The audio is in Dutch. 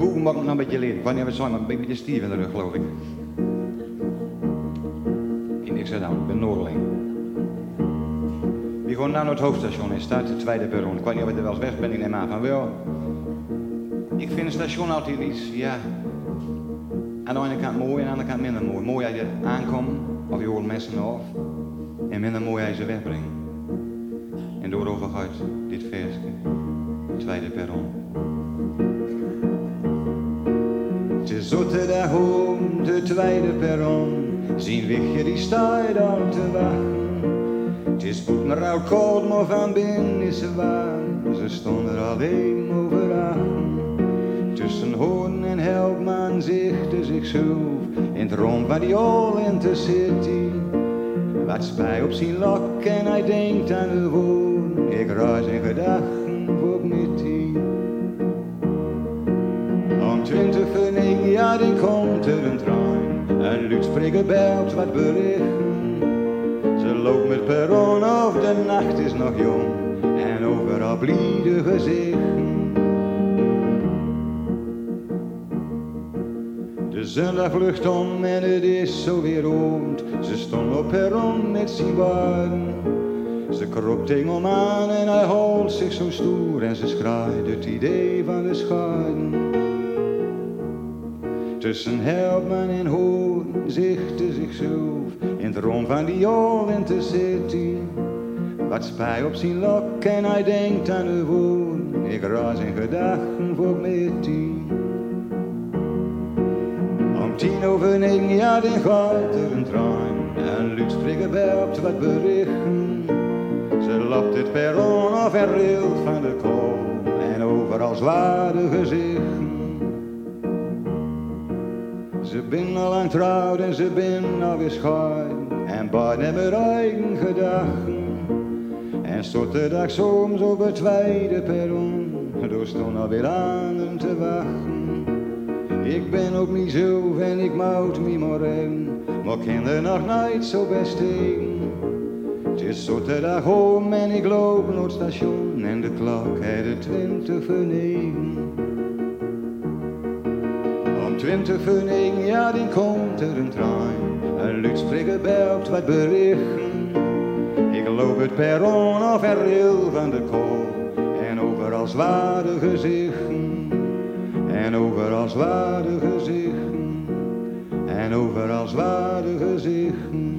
hoe mag ik nog een beetje leren? Wat zijn, maar een beetje stief in de rug, geloof ik. In ik zei dan, ik ben Noordeling. We gaan naar het hoofdstation en staat de tweede perron. Ik weet niet of ik er wel eens weg ben, ik neem aan van wel. Ik vind het station altijd iets, ja... Aan de ene kant mooi en aan de andere kant minder mooi. Mooi als je aankomt, of je hoort mensen af. En minder mooi als je ze wegbrengt. En daarover gaat dit versje. Tweede perron. Is zotte dag om de tweede perron. Zien wichtje die staat al te wachten. Het is goed maar al koud, maar van binnen is ze warm. Ze stonden er alleen overaan. Tussen hoorn en helpman zichtte zichzelf in het rond van die all in the city. Wat spij op zijn lok en hij denkt aan de woon. Ik reis in gedachten jaar dan komt er een trein. En luidspreker belt wat berichten. Ze loopt met perron of de nacht is nog jong. En overal bliede gezichten. De zondag vlucht om en het is zo weer rond. Ze stond op perron met wagen. Ze kropt tegen hem aan en hij houdt zich zo stoer. En ze schraait het idee van de schade. Tussen Helpman en Hoorn zichtte zichzelf in het rond van die all in city. Wat spij op zijn lok en hij denkt aan de woon. Ik raas in gedachten voor met die. Om tien over negen, ja, dan gaat er een trein. En luidspreker belt wat berichten. Ze loopt het perron af en rilt van de kool. En overal zware gezichten. Ze ben al lang trouwd en ze ben alweer scheiden. En beiden hebben eigen gedachten. En stort de dag soms op het tweede perron. Door stond alweer aan te wachten. Ik ben op mezelf en ik mout me maar in. Maar kinderen nog nooit zo best in. Het is dag om en ik loop naar het station. En de klok heeft de twintig voor negen. Om twintig voor negen, ja, dan komt er een trein. Een luidspreker belt wat berichten. Ik loop het perron af en ril van de kool. En overal zware gezichten. En overal zware gezichten. En overal zware gezichten.